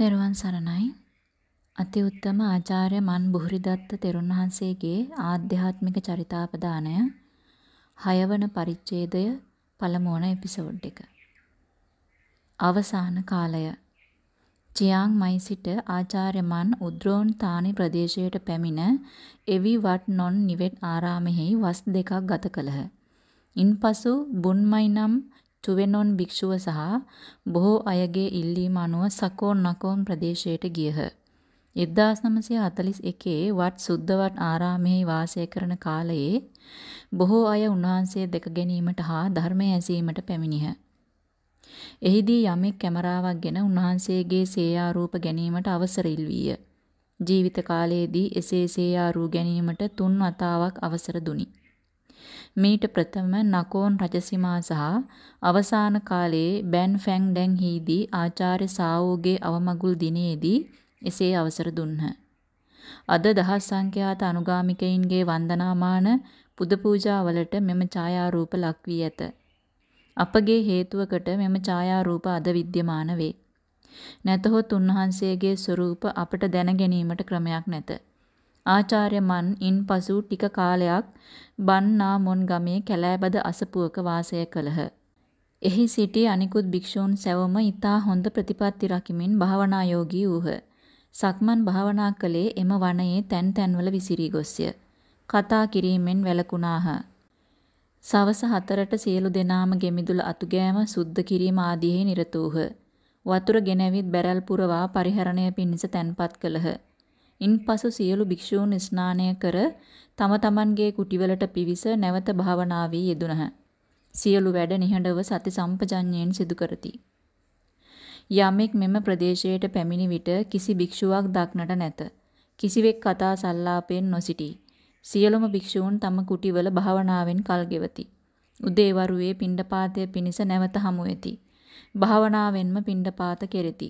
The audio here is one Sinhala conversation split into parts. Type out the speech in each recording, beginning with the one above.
තෙරුවන් සරණයි. අති උත්තම ආචාර්ය මන් බුහරිදත්ත තෙරුන් වහන්සේගේ ආධ්‍යාත්මික චරිතාපදානය 6 වන පරිච්ඡේදය පළමු වන එපිසෝඩ් එක. අවසාන කාලය චියාං මයි සිට ආචාර්ය මන් උද්‍රෝන් තානි ප්‍රදේශයට පැමිණ එවි වත් නොන් නිවෙට් ආරාමෙහි වස් දෙකක් ගත කළහ. ඉන්පසු බුන්මයි නම් තුවෙනොන් භික්ෂුව සහ බොහෝ අයගේ ඉල්ලීම අනුව සකෝන් නකෝන් ප්‍රදේශයට ගියහ. 1941 වත් සුද්ධවත් ආරාමෙහි වාසය කරන කාලයේ බොහෝ අය උන්වහන්සේ දැක ගැනීමට හා ධර්මය ඇසීමට පැමිණිහ. එහිදී යමෙක් කැමරාවක් ගෙන උන්වහන්සේගේ සේයාරූප ගැනීමට අවසර ඉල්වීය. ජීවිත කාලයේදී එසේ සේයාරූ ගැනීමට තුන් වතාවක් අවසර දුනි. මීට ප්‍රථම නකෝන් රජසිමා සහ අවසාන කාලයේ බැන් ෆැන් ඩැන් හිදී ආචාර්ය සාවෝගේ අවමගුල් දිනයේදී එසේ අවසර දුන්හ. අද දහස් සංඛ්‍යාත අනුගාමිකයින්ගේ වන්දනාමාන පුද පූජාවලට මෙම ඡායාරූප ලක් වී ඇත. අපගේ හේතුවකට මෙම ඡායාරූප අද විද්‍යමාන වේ. නැතහොත් උන්වහන්සේගේ ස්වරූප අපට දැන ගැනීමට ක්‍රමයක් නැත. ආචාර්ය මන් ඉන්පසු ටික කාලයක් බන්නා මොන් ගමේ කැලෑබද අසපුවක වාසය කළහ. එහි සිටි අනිකුත් භික්ෂූන් සැවොම ඊතා හොඳ ප්‍රතිපත්ති රකිමින් භාවනා යෝගී වූහ. සක්මන් භාවනා කළේ එම වනයේ තැන් තැන්වල විසිරී ගොස්ය. කතා කිරීමෙන් වැළකුණාහ. සවස 4ට සියලු දෙනාම ගෙමිදුල අතුගෑම සුද්ධ කිරීම ආදීෙහි නිරත වූහ. වතුර ගෙනැවිත් බැරල් පුරවා පරිහරණය පිණිස තැන්පත් කළහ. ඉන්පසු සියලු භික්ෂූන් ස්නානය කර තම තමන්ගේ කුටිවලට පිවිස නැවත භාවනාවේ යෙදුණහ. සියලු වැඩ නිහඬව සති සම්පජඤ්ඤයෙන් සිදු කරති. යමෙක් මෙම ප්‍රදේශයට පැමිණි විට කිසි භික්ෂුවක් දක්නට නැත. කිසිවෙක් කතා සල්ලාපයෙන් නොසිටී. සියලුම භික්ෂූන් තම කුටිවල භාවනාවෙන් කල් ගෙවති. උදේවරුේ පිණ්ඩපාතය පිණිස නැවත හමු වෙති. භාවනාවෙන්ම පිණ්ඩපාත කෙරෙති.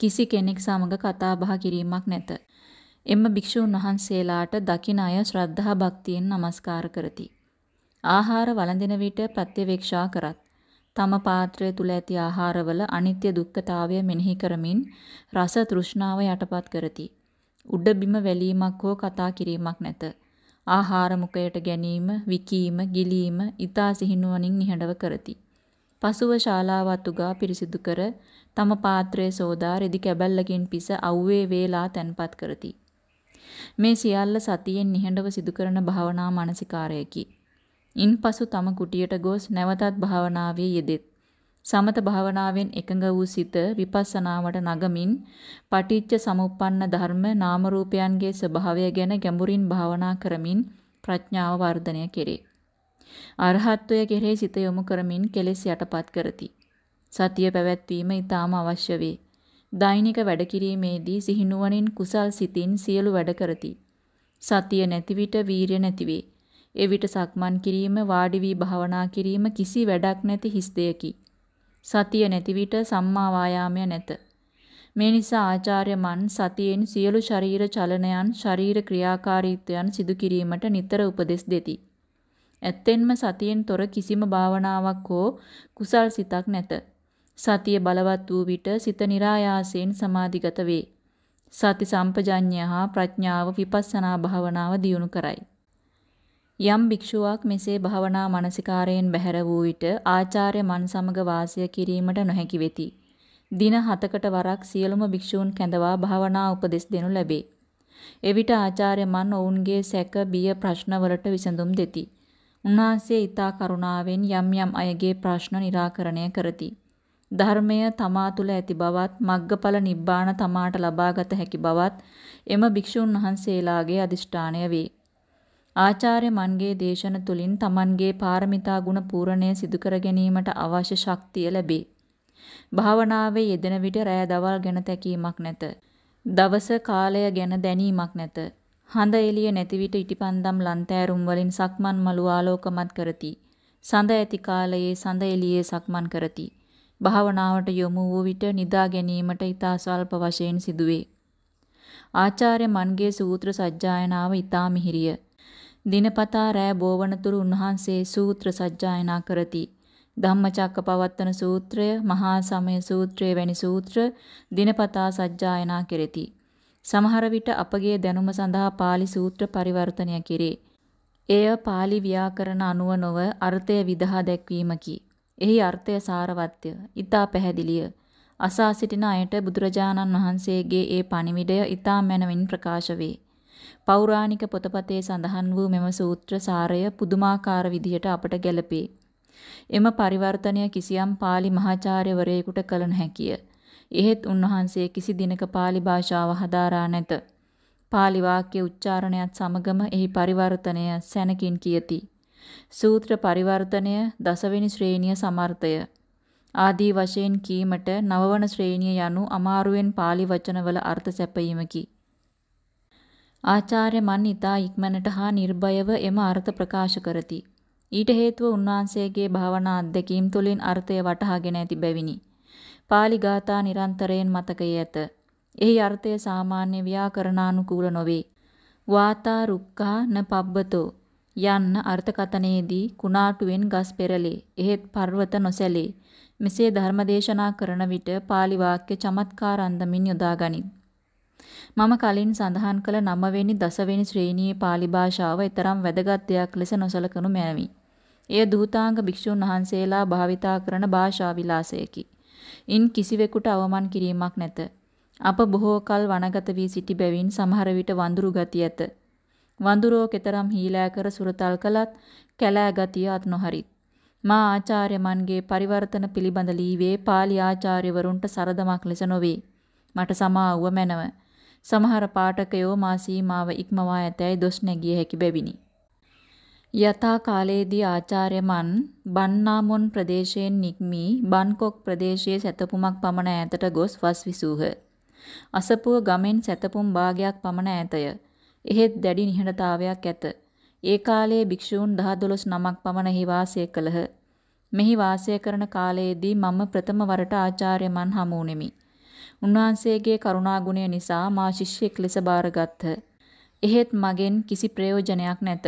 කිසි කෙනෙක් සමග කතා බහ කිරීමක් නැත. එම භික්ෂූන් වහන්සේලාට දකින අය ශ්‍රද්ධා භක්තියෙන් নমස්කාර කරති. ආහාර වළඳින විට ප්‍රත්‍යවේක්ෂා කරත්. තම පාත්‍රය තුල ඇති ආහාරවල අනිත්‍ය දුක්ඛතාවය මෙනෙහි කරමින් රස තෘෂ්ණාව යටපත් කරති. උඩ බිම වැලීමක් හෝ කතා කිරීමක් නැත. ආහාර මුඛයට ගැනීම, විකීම, ගිලීම ඊතා සිහිනුවණින් නිහඬව කරති. පසුව ශාලාව අතුගා පිරිසිදු කර තම පාත්‍රයේ සෝදා රෙදි කැබැල්ලකින් පිස අව්වේ වේලා තැන්පත් කරති. මේ සියල්ල සතියෙන් නිහඬව සිදු කරන භාවනා මානසිකාරයකි. ඉන්පසු තම කුටියට ගොස් නැවතත් භාවනාවේ යෙදෙත්. සමත භාවනාවෙන් එකඟ වූ සිත විපස්සනාවට නගමින් පටිච්ච සමුප්පන්න ධර්ම නාම රූපයන්ගේ ස්වභාවය ගැන ගැඹුරින් භාවනා කරමින් ප්‍රඥාව වර්ධනය කෙරේ. අරහත්වය කෙරෙහි සිත යොමු කරමින් කෙලෙස් යටපත් කරති. සතිය පැවැත්වීම ඊටාම අවශ්‍ය වේ. දෛනික වැඩ කිරීමේදී සිහිනුවණින් කුසල් සිතින් සියලු වැඩ කරති. සතිය නැති විට වීරිය නැති වේ. එවිට සක්මන් කිරීම වාඩි වී භාවනා කිරීම කිසි වැඩක් නැති හිස් දෙයකි. සතිය නැති විට සම්මා වායාමය නැත. මේ නිසා ආචාර්ය මන් සතියෙන් සියලු ශරීර චලනයන් ශරීර ක්‍රියාකාරීත්වයන් සිදු කිරීමට නිතර උපදෙස් දෙති. ඇත්තෙන්ම සතියෙන් තොර කිසිම භාවනාවක් හෝ කුසල් සිතක් නැත. සතිය බලවත් වූ විට සිත નિરાයාසයෙන් සමාධිගත වේ. සති සම්පජඤ්ඤය හා ප්‍රඥාව විපස්සනා භාවනාව දියුණු කරයි. යම් භික්ෂුවක් මෙසේ භාවනා මානසිකාරයෙන් බැහැර වූ විට ආචාර්ය මන් සමග වාසය කිරීමට නොහැකි වෙති. දින 7කට වරක් සියලුම භික්ෂූන් කැඳවා භාවනා උපදෙස් දෙනු ලැබේ. එවිට ආචාර්ය මන් ඔවුන්ගේ සැක බිය ප්‍රශ්නවලට විසඳුම් දෙති. උන්වහන්සේ ඊතා කරුණාවෙන් යම් යම් අයගේ ප්‍රශ්න निराකරණය කරති. ධර්මය තමා තුළ ඇති බවත් මග්ගඵල නිබ්බාන තමාට ලබාගත හැකි බවත් එම භික්ෂුන් වහන්සේලාගේ අදිෂ්ඨානය වේ. ආචාර්ය මන්ගේ දේශන තුලින් Tamanගේ පාරමිතා ගුණ පූර්ණය සිදු කර ගැනීමට අවශ්‍ය ශක්තිය ලැබේ. භාවනාවේ යෙදෙන විට රෑ දවල් ගැන තැකීමක් නැත. දවස කාලය ගැන දැනීමක් නැත. හඳ එළිය නැති විට ඉටිපන්දම් ලන්තෑරුම් වලින් සක්මන් මළු ආලෝකමත් කරති. සඳ ඇති කාලයේ සඳ එළියේ සක්මන් කරති. භාවනාවට යොමු වූ විට නිදා ගැනීමට ඊතා ස්වල්ප වශයෙන් සිදුවේ. ආචාර්ය මන්ගේ සූත්‍ර සජ්ජායනාව ඊතා මිහිරිය. දිනපතා රෑ බෝවනතුරු උන්වහන්සේ සූත්‍ර සජ්ජායනා කරති. ධම්මචක්කපවත්තන සූත්‍රය, මහා සමය සූත්‍රය වැනි සූත්‍ර දිනපතා සජ්ජායනා කෙරෙති. සමහර විට අපගේ දැනුම සඳහා pāli සූත්‍ර පරිවර්තනය කෙරේ. එය pāli ව්‍යාකරණ අනුව නොව අර්ථය විදහා දැක්වීමකි. එහි අර්ථය සාරවත්ය, ඊතා පැහැදිලිය. අසා සිටින අයට බුදුරජාණන් වහන්සේගේ ඒ පණිවිඩය ඊතා මැනවින් ප්‍රකාශ වේ. පෞරාණික පොතපතේ සඳහන් වූ මෙම සූත්‍ර සාරය පුදුමාකාර විදිහට අපට ගැලපේ. එම පරිවර්තනය කිසියම් pāli මහාචාර්යවරයෙකුට කළ නොහැකිය. එහෙත් උන්වහන්සේ කිසි දිනක pāli භාෂාව හදාරා නැත. pāli වාක්‍ය උච්චාරණයත් සමගම එහි පරිවර්තනය සැනකින් කියති. සූත්‍ර පරිවර්තනය දසවෙනි ශ්‍රේණිය සමර්ථය. ආදී වශයෙන් කීමට නවවන ශ්‍රේණිය යනු අමාරුවෙන් pāli වචනවල අර්ථ සැපයීමකි. ආචාර්ය මන් ඊතා ඉක්මනට හා නිර්භයව එම අර්ථ ප්‍රකාශ කරති. ඊට හේතුව උන්වහන්සේගේ භාවනා අත්දැකීම් තුළින් අර්ථය වටහාගෙන ඇති බැවිනි. පාලි ගාථා නිරන්තරයෙන් මතකයේ ඇත. එහි අර්ථය සාමාන්‍ය ව්‍යාකරණානුකූල නොවේ. වාතා රුක්ඛා න පබ්බතෝ යන්න අර්ථකතනයේදී කුණාටුවෙන් ගස් පෙරලේ. එහෙත් පර්වත නොසැලේ. මෙසේ ධර්මදේශනා කරන විට pāli වාක්‍ය චමත්කාර අන්දමින් යොදා ගනිත්. මම කලින් සඳහන් කළ 9 වෙනි 10 වෙනි ශ්‍රේණියේ pāli භාෂාව ඊතරම් වැදගත් දෙයක් ලෙස නොසලකනු මැනවි. එය දූතාංග භික්ෂුන් වහන්සේලා භාවිතා කරන භාෂා විලාසයකි. ඉන් කිසිවෙකුට අවමන් කිරීමක් නැත. අප බොහෝ කල වනගත වී සිටි බැවින් සමහර විට වඳුරු ගති ඇත. වඳුරෝ කෙතරම් හීලෑකර සුරතල් කළත් කැලෑ ගතිය අත් නොහරිත්. මා ආචාර්යමන්ගේ පරිවර්තන පිළිබඳ ලීවේ pāli ආචාර්යවරුන්ට සරදමක් ලෙස නොවේ. මට සමාවුව මැනව. සමහර පාඨකයෝ මා සීමාව ඉක්මවා ඇතැයි දොස් නැගිය හැකි බැවිනි. යථා කාලයේදී ආචාර්යමන් බන්නාමොන් ප්‍රදේශයෙන් නික්මී බන්කොක් ප්‍රදේශයේ සැතපුමක් පමණ ඈතට ගොස් වස් විසූහ. අසපුව ගමෙන් සැතපුම් භාගයක් පමණ ඈතය. එහෙත් දැඩි නිහඬතාවයක් ඇත. ඒ කාලයේ භික්ෂූන් 10 12 නමක් පමණ එහි වාසය කළහ. මෙහි වාසය කරන කාලයේදී මම ප්‍රථම වරට ආචාර්යමන් හමු වුනිමි. උන්වහන්සේගේ කරුණාගුණය නිසා මා ශිෂ්‍යෙක් ලෙස බාරගත්හ. එහෙත් මගෙන් කිසි ප්‍රයෝජනයක් නැත.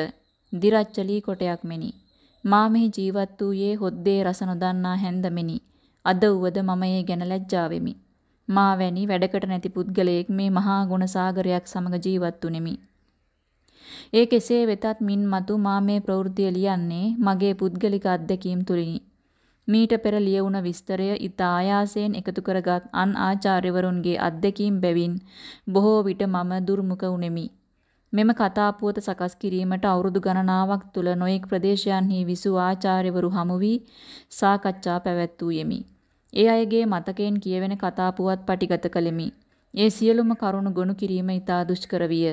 දිරච්චලී කොටයක් මෙනි. මා මෙහි ජීවත් වූයේ හොද්දේ රස නොදන්නා හැන්දමෙනි. අද උවද මම ඒ ගැන ලැජ්ජා වෙමි. මා වැනි වැඩකට නැති පුද්ගලයෙක් මේ මහා ගුණ සාගරයක් සමග ජීවත් වුනිමි. ඒ කෙසේ වෙතත් මින් මතු මා මේ ප්‍රවෘත්තිය ලියන්නේ මගේ පුද්ගලික අත්දැකීම් තුලිනි. මීට පෙර ලියවුණ විස්තරය ඊට ආයාසයෙන් එකතු කරගත් අන් ආචාර්යවරුන්ගේ අත්දැකීම් බැවින් බොහෝ විට මම දුර්මුඛ වුනිමි. මෙම කතා පුවත සකස් කිරීමට අවුරුදු ගණනාවක් තුල නොඑක් ප්‍රදේශයන්හි විසූ ආචාර්යවරු හමු වී සාකච්ඡා පැවැත්වූයෙමි. ඒ අයගේ මතකයෙන් කියවෙන කතා පුවත් පටිගත කළෙමි. ඒ සියලුම කරුණු ගොනු කිරීම ඉතා දුෂ්කර විය.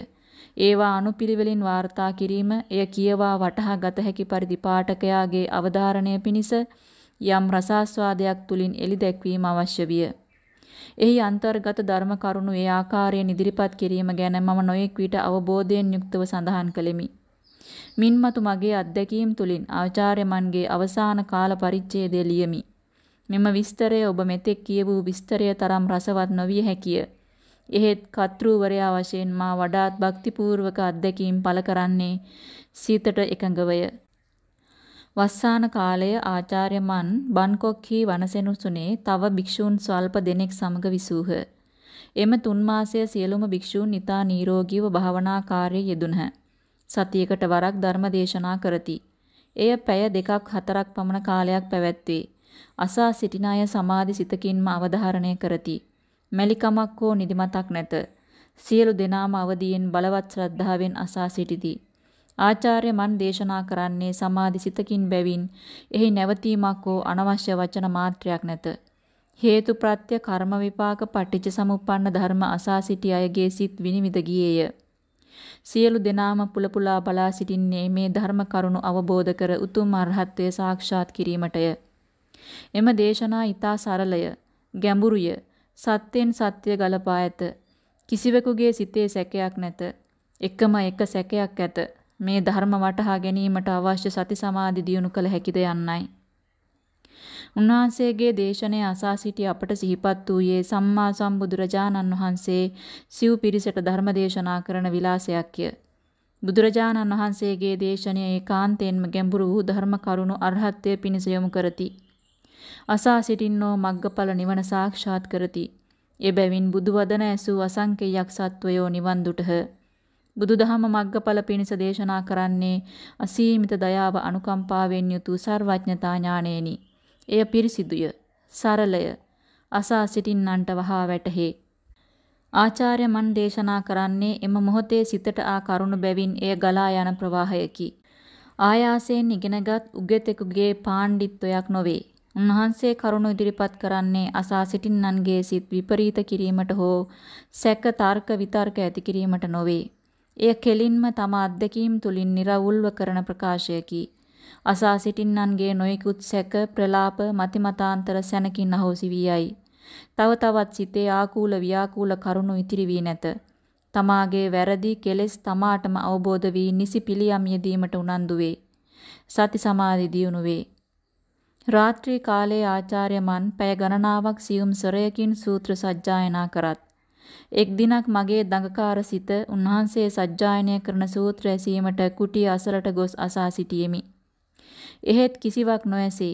ඒවා අනුපිළිවෙලින් වාර්තා කිරීම, එය කියවා වටහා ගත හැකි පරිදි පාඨකයාගේ අවධාරණය පිණිස යම් රසාස්වාදයක් තුලින් එලි දැක්වීම අවශ්‍ය විය. එහි අන්තර්ගත ධර්ම කරුණු ඒ ආකාරයෙන් ඉදිරිපත් කිරීම ගැන මම නොයෙක් විට අවබෝධයෙන් යුක්තව සඳහන් කළෙමි. මින්මතු මගේ අත්දැකීම් තුලින් ආචාර්යමන්ගේ අවසාන කාල පරිච්ඡේදය ලියමි. මෙම විස්තරය ඔබ මෙතෙක් කියවූ විස්තරය තරම් රසවත් නොවිය හැකිය. එහෙත් කර්තෘවරයා වශයෙන් මා වඩාත් භක්තිපූර්වක අත්දැකීම් පළ කරන්නේ සීතට එකඟවය. වස්සාන කාලය ආචාර්ය මන් බන්කොක්හි වනසෙනුසුනේ තව භික්ෂූන් ස්වල්ප දෙනෙක් සමග විසූහ. එම තුන් මාසය සියලුම භික්ෂූන් ඊතා නිරෝගීව භාවනා කාර්යයේ යෙදුණහ. සතියකට වරක් ධර්ම දේශනා කරති. එය පැය දෙකක් හතරක් පමණ කාලයක් පැවැත්වේ. අසා සිටින අය සමාධි සිතකින්ම අවධාරණය කරති. මැලිකමක් හෝ නිදිමතක් නැත. සියලු දෙනාම අවදියෙන් බලවත් ශ්‍රද්ධාවෙන් අසා සිටිති. ආචාර්ය මන් දේශනා කරන්නේ සමාධි සිතකින් බැවින් එහි නැවතීමක් හෝ අනවශ්‍ය වචන මාත්‍රයක් නැත. හේතු ප්‍රත්‍ය කර්ම විපාක පටිච්ච සමුප්පන්න ධර්ම අසා සිටි අයගේ සිත් විනිවිද ගියේය. සියලු දෙනාම පුලපුලා බලා සිටින්නේ මේ ධර්ම කරුණු අවබෝධ කර උතුම් අරහත්ත්වය සාක්ෂාත් කිරීමටය. එම දේශනා ඊතා සරලය, ගැඹුරුය, සත්‍යෙන් සත්‍ය ගලපා ඇත. කිසිවෙකුගේ සිතේ සැකයක් නැත. එකම එක සැකයක් ඇත. මේ ධර්ම වටහා ගැනීමට අවශ්‍ය සති සමාධි දියුණු කළ හැකිද යන්නයි. උන්වහන්සේගේ දේශනය අසා සිටි අපට සිහිපත් වූයේ සම්මා සම්බුදුරජාණන් වහන්සේ සිව් පිරිසට ධර්ම දේශනා කරන විලාසයක්ය. බුදුරජාණන් වහන්සේගේ දේශනය ඒකාන්තයෙන්ම ගැඹුරු වූ ධර්ම කරුණු අරහත්ත්වයේ පිණිස යොමු කරති. අසා සිටින්නෝ මග්ගඵල නිවන සාක්ෂාත් කරති. එබැවින් බුදු වදන ඇසූ අසංකේයයක් සත්වයෝ නිවන් දුටහ. බුදුදහම මග්ගඵල පිණිස දේශනා කරන්නේ අසීමිත දයාව අනුකම්පාවෙන් යුතු සර්වඥතා ඥාණයෙනි. එය පිරිසිදුය, සරලය, අසා සිටින්නන්ට වහා වැටහේ. ආචාර්ය මන් දේශනා කරන්නේ එම මොහොතේ සිතට ආ කරුණ බැවින් එය ගලා යන ප්‍රවාහයකි. ආයාසයෙන් ඉගෙනගත් උගෙතෙකුගේ පාණ්ඩිත්වයක් නොවේ. උන්වහන්සේ කරුණ ඉදිරිපත් කරන්නේ අසා සිටින්නන්ගේ සිත් විපරීත කිරීමට හෝ සැක තර්ක විතර්ක ඇති කිරීමට නොවේ. එය කෙලින්ම තම අත්දැකීම් තුලින් निराවුල්ව කරන ප්‍රකාශයකි. අසා සිටින්නන්ගේ නොයෙකුත් සැක ප්‍රලාප මතිමතාන්තර සැනකින් අහෝසි වී යයි. තව තවත් සිතේ ආකූල ව්‍යාකූල කරුණු ඉතිරි වී නැත. තමාගේ වැරදි කෙලෙස් තමාටම අවබෝධ වී නිසි පිළියම් යෙදීමට උනන්දු වේ. සති සමාධි දියුණු වේ. රාත්‍රී කාලයේ ආචාර්ය මන් පැය ගණනාවක් සියුම් සොරයකින් සූත්‍ර සජ්ජායනා කරත් එක් දිනක් මගේ දඟකාර සිත උන්වහන්සේ සජ්ජායනය කරන සූත්‍ර ඇසීමට කුටිය අසලට ගොස් අසා සිටියෙමි. එහෙත් කිසිවක් නොඇසේ.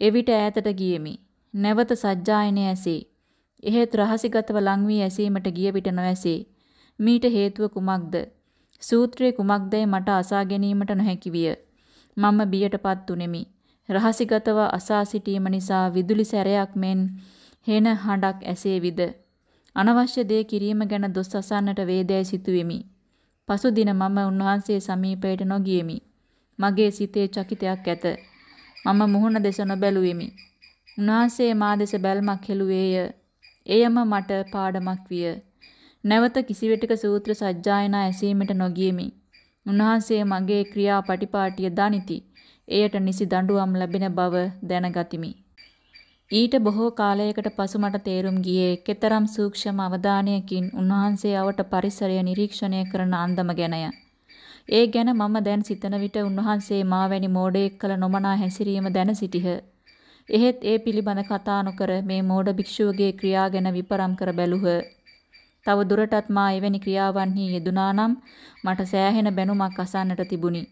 එවිට ඈතට ගියෙමි. නැවත සජ්ජායනය ඇසේ. එහෙත් රහසිගතව ලං වී ඇසීමට ගිය විට නොඇසේ. මීට හේතුව කුමක්ද? සූත්‍රයේ කුමක්දයි මට අසා ගැනීමට නොහැකි විය. මම බියටපත් උනේමි. රහසිගතව අසා සිටීම නිසා විදුලි සැරයක් මෙන් හෙන හඬක් ඇසේවිද. අනවශ්‍ය දේ කිරීම ගැන දොස් අසන්නට වේදැයි සිතුවෙමි. පසු දින මම උන්වහන්සේ සමීපයට නොගියෙමි. මගේ සිතේ චකිතයක් ඇත. මම මුහුණ දෙස නොබැලුවෙමි. උන්වහන්සේ මා දෙස බැල්මක් හෙළුවේය. එයම මට පාඩමක් විය. නැවත කිසිවිටක සූත්‍ර සජ්ජායනා ඇසීමට නොගියෙමි. උන්වහන්සේ මගේ ක්‍රියා පටිපාටිය දනිති. එයට නිසි දඬුවම් ලැබෙන බව දැනගතිමි. ඊට බොහෝ කාලයකට පසු මට තේරුම් ගියේ කෙතරම් සූක්ෂම අවධානයකින් උන්වහන්සේ අවට පරිසරය නිරීක්ෂණය කරන අන්දම ගැනය. ඒ ගැන මම දැන් සිතන විට උන්වහන්සේ මා වැනි මෝඩයෙක් කළ නොමනා හැසිරීම දැන සිටිහ. එහෙත් ඒ පිළිබඳ කතා නොකර මේ මෝඩ භික්ෂුවගේ ක්‍රියා ගැන විපරම් කර බැලුහ. තව දුරටත් මා එවැනි ක්‍රියාවන්හි යෙදුනා නම් මට සෑහෙන බැනුමක් අසන්නට තිබුණි.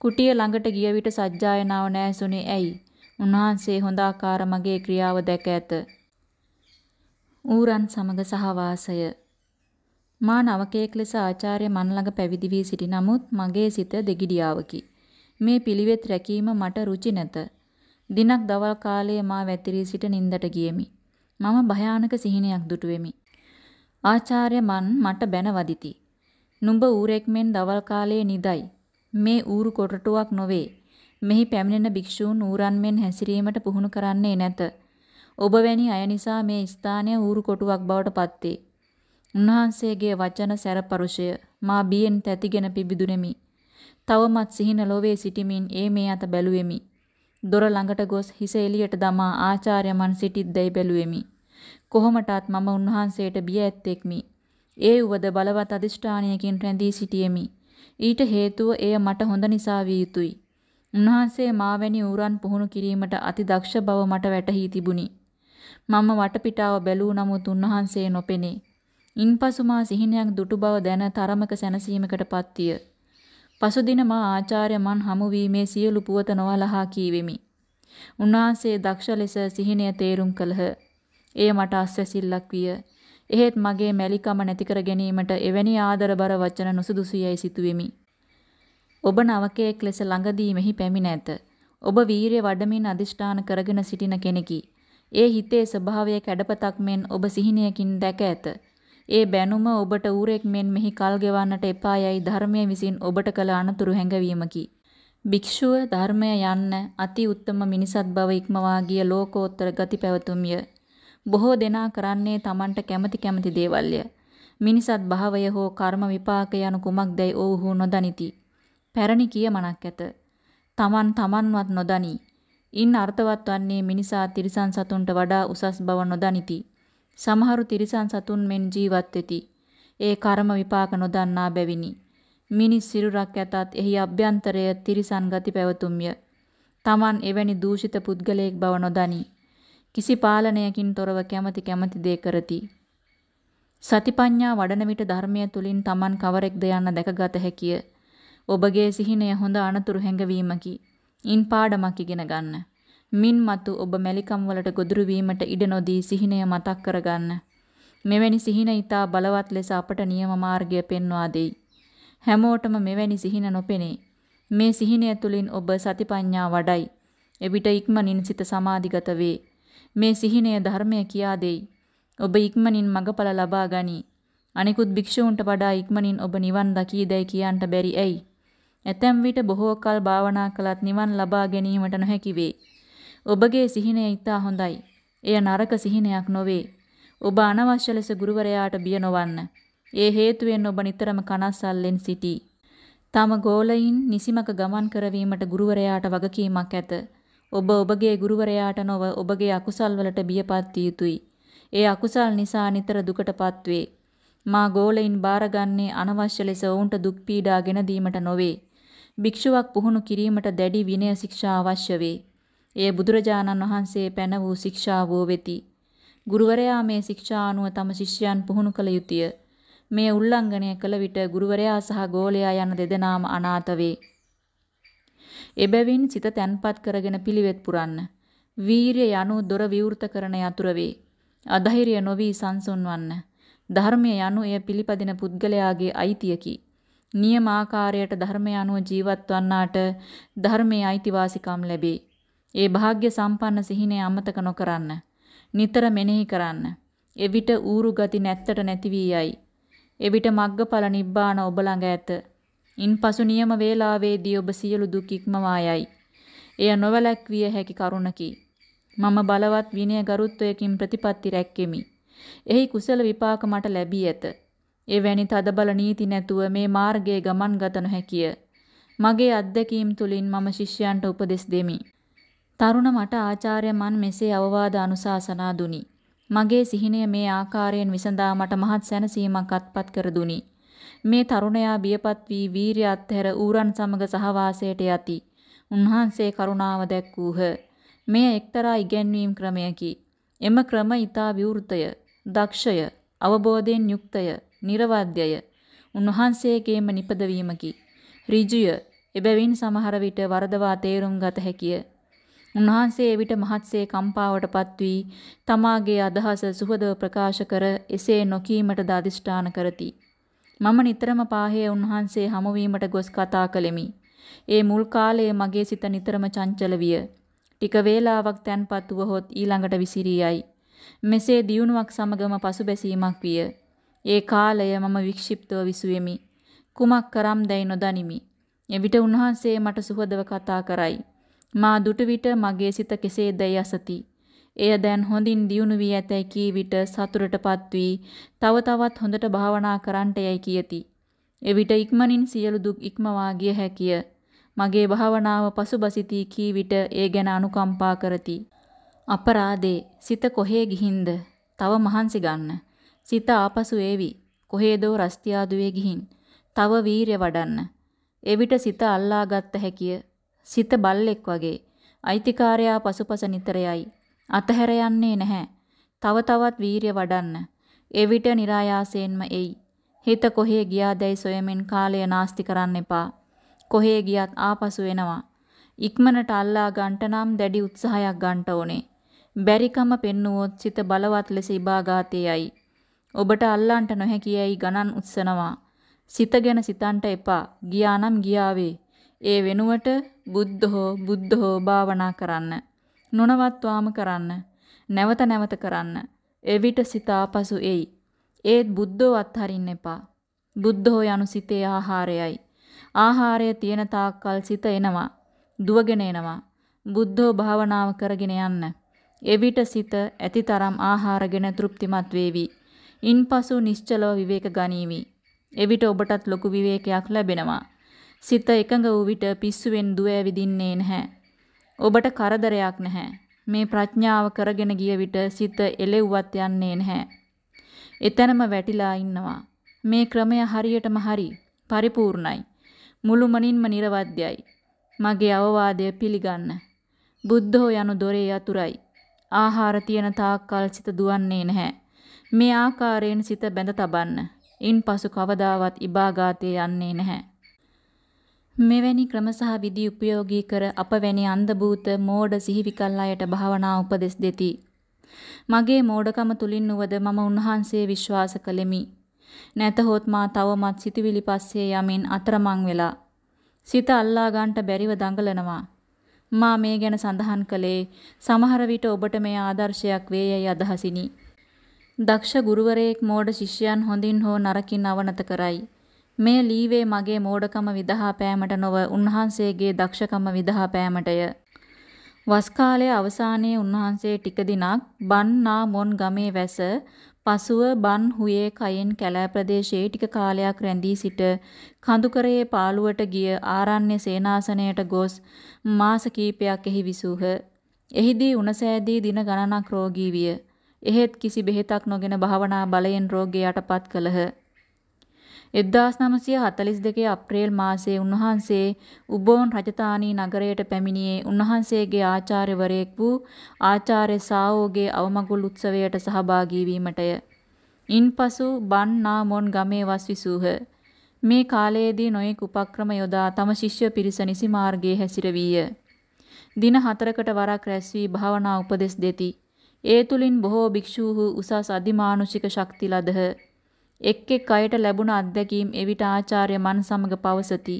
කුටිය ළඟට ගිය විට සජ්ජායනාව නැසුනේ ඇයි? උන්වහන්සේ හොඳ ආකාර මගේ ක්‍රියාව දැක ඇත. ඌරන් සමග සහවාසය මා නවකයෙක් ලෙස ආචාර්ය මන් ළඟ පැවිදි වී සිටි නමුත් මගේ සිත දෙගිඩියාවකි. මේ පිළිවෙත් රැකීම මට රුචි නැත. දිනක් දවල් කාලයේ මා වැතිරී සිට නින්දට ගියෙමි. මම භයානක සිහිනයක් දුටුවෙමි. ආචාර්ය මන් මට බැන වදිති. නුඹ ඌරෙක් මෙන් දවල් කාලයේ නිදයි. මේ ඌරු කොටටුවක් නොවේ. මෙහි පැමිණෙන භික්ෂූන් ඌරන් මෙන් හැසිරීමට පුහුණු කරන්නේ නැත. ඔබ වැනි අය නිසා මේ ස්ථානය ඌරු කොටුවක් බවට පත්වේ. උන්වහන්සේගේ වචන සැරපරුෂය මා බියෙන් තැතිගෙන පිබිදුනේමි. තවමත් සිහින ලොවේ සිටිමින් ඒ මේ අත බැලුවෙමි. දොර ළඟට ගොස් හිස එළියට දමා ආචාර්යමන් සිටිද්දැයි බැලුවෙමි. කොහොමටත් මම උන්වහන්සේට බිය ඇත්තෙක්මි. ඒ උවද බලවත් අදිෂ්ඨානයකින් රැඳී සිටියෙමි. ඊට හේතුව එය මට හොඳ නිසා විය යුතුය. උන්වහන්සේ මාවැනි ඌරන් පුහුණු කිරීමට අති දක්ෂ බව මට වැටහී තිබුණි. මම වටපිටාව බැලූ නමුත් උන්වහන්සේ නොපෙනේ. ඉන්පසු මා සිහිනයක් දුටු බව දැන තරමක සැනසීමකටපත් විය. පසුදින මා ආචාර්ය මන් හමු වීමේ සියලු පුවත නොවලහා කීවෙමි. උන්වහන්සේ දක්ෂ ලෙස සිහිනය තේරුම් කළහ. එය මට අස්වැසිල්ලක් විය. එහෙත් මගේ මැලිකම නැති කර ගැනීමට එවැනි ආදරබර වචන නුසුදුසුයයි සිතුවෙමි. ඔබ නවකයෙක් ලෙස ළඟදී මෙහි පැමිණ ඇත. ඔබ වීරිය වඩමින් අදිෂ්ඨාන කරගෙන සිටින කෙනෙකි. ඒ හිතේ ස්වභාවය කැඩපතක් මෙන් ඔබ සිහිනයකින් දැක ඇත. ඒ බැනුම ඔබට ඌරෙක් මෙන් මෙහි කල් ගෙවන්නට එපා යයි ධර්මයේ විසින් ඔබට කළ අනතුරු හැඟවීමකි. භික්ෂුව ධර්මය යන්න අති උත්තම මිනිසත් බව ඉක්මවා ගිය ලෝකෝත්තර ගති පැවතුම්ය. බොහෝ දෙනා කරන්නේ Tamanට කැමති කැමති දේවල්ය. මිනිසත් භාවය හෝ කර්ම විපාක යනු කුමක්දයි ඔව්හු නොදනිති. පැරණි කියමනක් ඇත. Taman Tamanවත් නොදනි. ඉන් අර්ථවත් වන්නේ මිනිසා තිරිසන් සතුන්ට වඩා උසස් බව නොදනිති. සමහරු තිරිසන් සතුන් මෙන් ජීවත් වෙති. ඒ කර්ම විපාක නොදන්නා බැවිනි. මිනිස් සිරුරක් ඇතත් එහි අභ්‍යන්තරය තිරිසන් ගති පැවතුම්ය. Taman එවැනි දූෂිත පුද්ගලයෙක් බව නොදනි. කිසි පාලනයකින් තොරව කැමැති කැමැති දේ කරති. සතිපඤ්ඤා වඩන විට ධර්මය තුලින් Taman කවරෙක්ද යන්න දැකගත හැකිය. ඔබගේ සිහිනය හොඳ අනතුරු හැඟවීමකි. ඉන් පාඩමක් ඉගෙන ගන්න. මින් මතු ඔබ මැලිකම් වලට ගොදුරු වීමට ඉඩ නොදී සිහිනය මතක් කරගන්න. මෙවැනි සිහින ඊතා බලවත් ලෙස අපට නියම මාර්ගය පෙන්වා දෙයි. හැමෝටම මෙවැනි සිහින නොපෙනේ. මේ සිහිනය තුලින් ඔබ සතිපඤ්ඤා වඩයි. එවිට ඉක්මනින් සිත සමාධිගත වේ. මේ සිහිනය ධර්මය කියා දෙයි. ඔබ ඉක්මනින් මඟඵල ලබා ගනි. අනිකුත් භික්ෂූන්ට වඩා ඉක්මනින් ඔබ නිවන් දකීදැයි කියන්ට බැරි ඇයි? ඇතැම් විට බොහෝ කල් භාවනා කළත් නිවන් ලබා ගැනීමට නොහැකි වේ. ඔබගේ සිහිනය ඊටා හොඳයි. එය නරක සිහිනයක් නොවේ. ඔබ අනවශ්‍ය ලෙස ගුරුවරයාට බිය නොවන්න. ඒ හේතුවෙන් ඔබ නිතරම කනස්සල්ලෙන් සිටී. තම ගෝලයින් නිසිමක ගමන් කරවීමට ගුරුවරයාට වගකීමක් ඇත. ඔබ ඔබගේ ගුරුවරයාට නොව ඔබගේ අකුසල් වලට බියපත් යුතුයි. ඒ අකුසල් නිසා නිතර දුකටපත් වේ. මා ගෝලයින් බාරගන්නේ අනවශ්‍ය ලෙස ඔවුන්ට දුක් පීඩා ගෙන දීමට නොවේ. භික්ෂුවක් පුහුණු කිරීමට දැඩි විනය ශික්ෂා අවශ්‍ය වේ. එය බුදුරජාණන් වහන්සේ පැන වූ ශික්ෂාවෝ වෙති. ගුරුවරයා මේ ශික්ෂා අනුව තම ශිෂ්‍යයන් පුහුණු කළ යුතුය. මේ උල්ලංඝනය කළ විට ගුරුවරයා සහ ගෝලයා යන දෙදෙනාම අනාථ වේ. එබැවින් සිත තැන්පත් කරගෙන පිළිවෙත් පුරන්න. වීරිය යනු දොර විවෘත කරන යතුර වේ. අධෛර්ය නොවි සංසුන්වන්න. ධර්මය යනු එය පිළිපදින පුද්ගලයාගේ අයිතියකි. නියම ආකාරයට ධර්මය අනුව ජීවත් වන්නාට ධර්මයේ අයිතිවාසිකම් ලැබේ. ඒ භාග්‍ය සම්පන්න සිහිනේ අමතක නොකරන්න. නිතර මෙනෙහි කරන්න. එවිට ඌරු ගති නැත්තට නැති වී යයි. එවිට මග්ගඵල නිබ්බාන ඔබ ළඟ ඇත. ඉන්පසු නියම වේලාවේදී ඔබ සියලු දුක් ඉක්මවා යයි. එය නොවැළැක්විය හැකි කරුණකි. මම බලවත් විනය ගරුත්වයකින් ප්‍රතිපත්ති රැක්කෙමි. එහි කුසල විපාක මට ලැබී ඇත. එවැනි තදබල නීති නැතුව මේ මාර්ගයේ ගමන් ගත නොහැකිය. මගේ අත්දැකීම් තුලින් මම ශිෂ්‍යයන්ට උපදෙස් දෙමි. තරුණ මට ආචාර්ය මන් මෙසේ අවවාද අනුශාසනා දුනි. මගේ සිහිනය මේ ආකාරයෙන් විසඳා මට මහත් සැනසීමක් අත්පත් කර දුනි. මේ තරුණයා බියපත් වී වීරිය අත්හැර ඌරන් සමග සහවාසයට යති. උන්වහන්සේ කරුණාව දැක්වූහ. මෙය එක්තරා ඉගැන්වීම් ක්‍රමයකි. එම ක්‍රම ඊතා විවෘතය, දක්ෂය, අවබෝධයෙන් යුක්තය, නිර්වද්‍යය. උන්වහන්සේගේම නිපදවීමකි. ඍජුය. එබැවින් සමහර විට වරදවා තේරුම් ගත හැකිය. උන්වහන්සේ එවිට මහත්සේ කම්පාවටපත් වී තමාගේ අදහස සුහදව ප්‍රකාශ කර එසේ නොකීමටද අදිෂ්ඨාන කරති. මම නිතරම පාහේ උන්වහන්සේ හමුවීමට ගොස් කතා කළෙමි. ඒ මුල් කාලයේ මගේ සිත නිතරම චංචල විය. ටික වේලාවක් තැන්පත් වුවහොත් ඊළඟට විසිරියයි. මෙසේ දියුණුවක් සමගම පසුබැසීමක් විය. ඒ කාලය මම වික්ෂිප්තව විසුවෙමි. කුමක් කරම් දැයි නොදනිමි. එවිට උන්වහන්සේ මට සුහදව කතා කරයි. මා දුටු විට මගේ සිත කෙසේදැයි අසති. එය දැන් හොඳින් දියුණු වී ඇතැයි කී විට සතුටටපත් වී තව තවත් හොඳට භාවනා කරන්නට යයි කියති. එවිට ඉක්මනින් සියලු දුක් ඉක්මවා ගිය හැකිය. මගේ භාවනාව පසුබසිතී කී විට ඒ ගැන අනුකම්පා කරති. අපරාදේ සිත කොහේ ගිහින්ද? තව මහන්සි ගන්න. සිත ආපසු ඒවි. කොහේදෝ රස්තියාදුවේ ගිහින්. තව වීරිය වඩන්න. එවිට සිත අල්ලාගත් හැකිය. සිත බල්ලෙක් වගේ. අයිතිකාරයා පසුපස නිතරයයි. අතහැර යන්නේ නැහැ. තව තවත් වීරිය වඩන්න. එවිට નિરાයාසයෙන්ම එයි. හිත කොහේ ගියාදැයි සොයමින් කාලය නාස්ති කරන්න එපා. කොහේ ගියත් ආපසු එනවා. ඉක්මනට අල්ලා ගන්නට නම් දැඩි උත්සාහයක් ගන්න ඕනේ. බැරිකම පෙන්නුවොත් සිත බලවත් ලෙස ඉබාගාතේයයි. ඔබට අල්ලන්ට නොහැකියයි ගණන් උත්සනවා. සිත ගැන සිතන්ට එපා. ගියානම් ගියාවේ. ඒ වෙනුවට බුද්ධහෝ බුද්ධහෝ භාවනා කරන්න. නොනවත්වාම කරන්න. නැවත නැවත කරන්න. එවිට සිත ආපසු එයි. ඒත් බුද්ධෝ අත්හරින්න එපා. බුද්ධෝ යනු සිතේ ආහාරයයි. ආහාරය තියෙන තාක්කල් සිත එනවා. දුවගෙන එනවා. බුද්ධෝ භාවනාව කරගෙන යන්න. එවිට සිත ඇතිතරම් ආහාරගෙන තෘප්තිමත් වේවි. ඉන්පසු නිශ්චලව විවේක ගනීවි. එවිට ඔබටත් ලොකු විවේකයක් ලැබෙනවා. සිත එකඟ වූ විට පිස්සුවෙන් දුව ඇවිදින්නේ නැහැ. ඔබට කරදරයක් නැහැ. මේ ප්‍රඥාව කරගෙන ගිය විට සිත එලෙව්වත් යන්නේ නැහැ. එතනම වැටිලා ඉන්නවා. මේ ක්‍රමය හරියටම හරි. පරිපූර්ණයි. මුළුමනින්ම නිර්වද්‍යයි. මගේ අවවාදය පිළිගන්න. බුද්ධෝ යනු දොරේ යතුරුයි. ආහාර තියෙන තාක්කල් සිත දුවන්නේ නැහැ. මේ ආකාරයෙන් සිත බැඳ තබන්න. ඉන්පසු කවදාවත් ඉබාගාතේ යන්නේ නැහැ. මෙවැනි ක්‍රම සහ විදි උපයෝගී කර අප වැනි අන්ධ භූත මෝඩ සිහිවිකල් අයට භාවනා උපදෙස් දෙති. මගේ මෝඩකම තුලින් නුවද මම උන්වහන්සේ විශ්වාස කළෙමි. නැතහොත් මා තවමත් සිතුවිලි පස්සේ යමින් අතරමං වෙලා සිත අල්ලා ගන්නට බැරිව දඟලනවා. මා මේ ගැන සඳහන් කළේ සමහර විට ඔබට මේ ආදර්ශයක් වේයයි අදහසිනි. දක්ෂ ගුරුවරයෙක් මෝඩ ශිෂ්‍යයන් හොඳින් හෝ නරකින් අවනත කරයි. මෙය ලීවේ මගේ මෝඩකම විදහා පෑමට නොව උන්වහන්සේගේ දක්ෂකම විදහා පෑමටය. වස් කාලයේ අවසානයේ උන්වහන්සේ ටික දිනක් බන්නා මොන් ගමේ වැස පසුව බන් හුයේ කයෙන් කැලෑ ප්‍රදේශයේ ටික කාලයක් රැඳී සිට කඳුකරයේ පාළුවට ගිය ආරණ්‍ය සේනාසනයට ගොස් මාස කිහිපයක් එහි විසූහ. එහිදී උණසෑදී දින ගණනක් රෝගී විය. එහෙත් කිසි බෙහෙතක් නොගෙන භාවනා බලයෙන් රෝගය යටපත් කළහ. 1942 අප්‍රේල් මාසයේ උන්වහන්සේ උබෝන් රජතානී නගරයට පැමිණියේ උන්වහන්සේගේ ආචාර්යවරයෙක් වූ ආචාර්ය සාවෝගේ අවමගුල් උත්සවයට සහභාගී වීමටය. ඉන්පසු බන් නාමොන් ගමේ වස් විසූහ. මේ කාලයේදී නොයෙක් උපක්‍රම යොදා තම ශිෂ්‍ය පිරිස නිසි මාර්ගයේ හැසිරවීය. දින හතරකට වරක් රැස් වී භාවනා උපදෙස් දෙති. ඒ තුලින් බොහෝ භික්ෂූහු උසස් අධිමානුෂික ශක්ති ලදහ. එක් එක් අයට ලැබුණ අත්දැකීම් එවිට ආචාර්ය මන් සමග පවසති.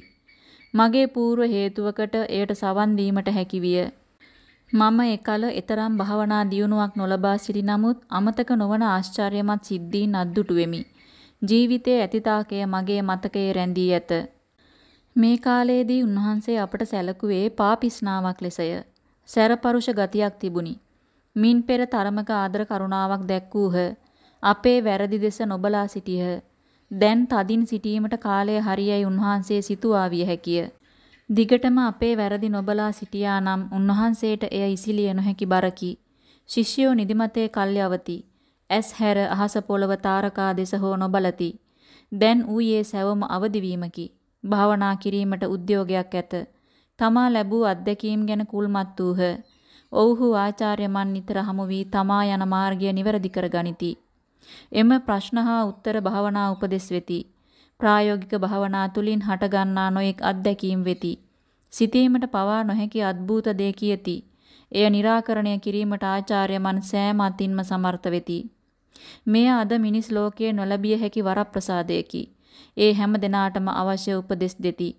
මගේ పూర్ව හේතුවකට එයට සවන් දීමට හැකි විය. මම එකල ඊතරම් භාවනා දියුණුවක් නොලබා සිටි නමුත් අමතක නොවන ආශ්චර්යමත් සිද්ධීන් අද්දුටු වෙමි. ජීවිතයේ ඇතිතාකය මගේ මතකයේ රැඳී ඇත. මේ කාලයේදී උන්වහන්සේ අපට සැලකුවේ පාපිස්නාවක් ලෙසය. සැරපරුෂ ගතියක් තිබුණි. මින් පෙර තරමක ආදර කරුණාවක් දැක්වූහ. අපේ වැරදි දෙස නොබලා සිටියහ. දැන් තදින් සිටීමට කාලය හරියයි උන්වහන්සේ සිතුවා විය හැකිය. දිගටම අපේ වැරදි නොබලා සිටියා නම් උන්වහන්සේට එය ඉසිලිය නොහැකි බරකි. ශිෂ්‍යෝ නිදිමතේ කල්යවති. ඇස් හැර අහස පොළව තාරකා දෙස හෝ නොබලති. දැන් ඌයේ සැවම අවදිවීමකි. භාවනා කිරීමට උද්‍යෝගයක් ඇත. තමා ලැබූ අත්දැකීම් ගැන කුල්මත් වූහ. ඔව්හු ආචාර්යමන් නිතර හමු වී තමා යන මාර්ගය නිවැරදි කර ගනිති. එම ප්‍රශ්න හා උත්තර භාවනා උපදෙස් වෙති. ප්‍රායෝගික භාවනා තුලින් හටගන්නා නොඑක් අත්දැකීම් වෙති. සිතීමට පවා නොහැකි අద్භූත දේ කියති. එය निराකරණය කිරීමට ආචාර්යමන් සෑම අතින්ම සමර්ථ වෙති. මෙය අද මිනිස් ලෝකයේ නොලැබිය හැකි වරප්‍රසාදයකි. ඒ හැම දිනාටම අවශ්‍ය උපදෙස් දෙති.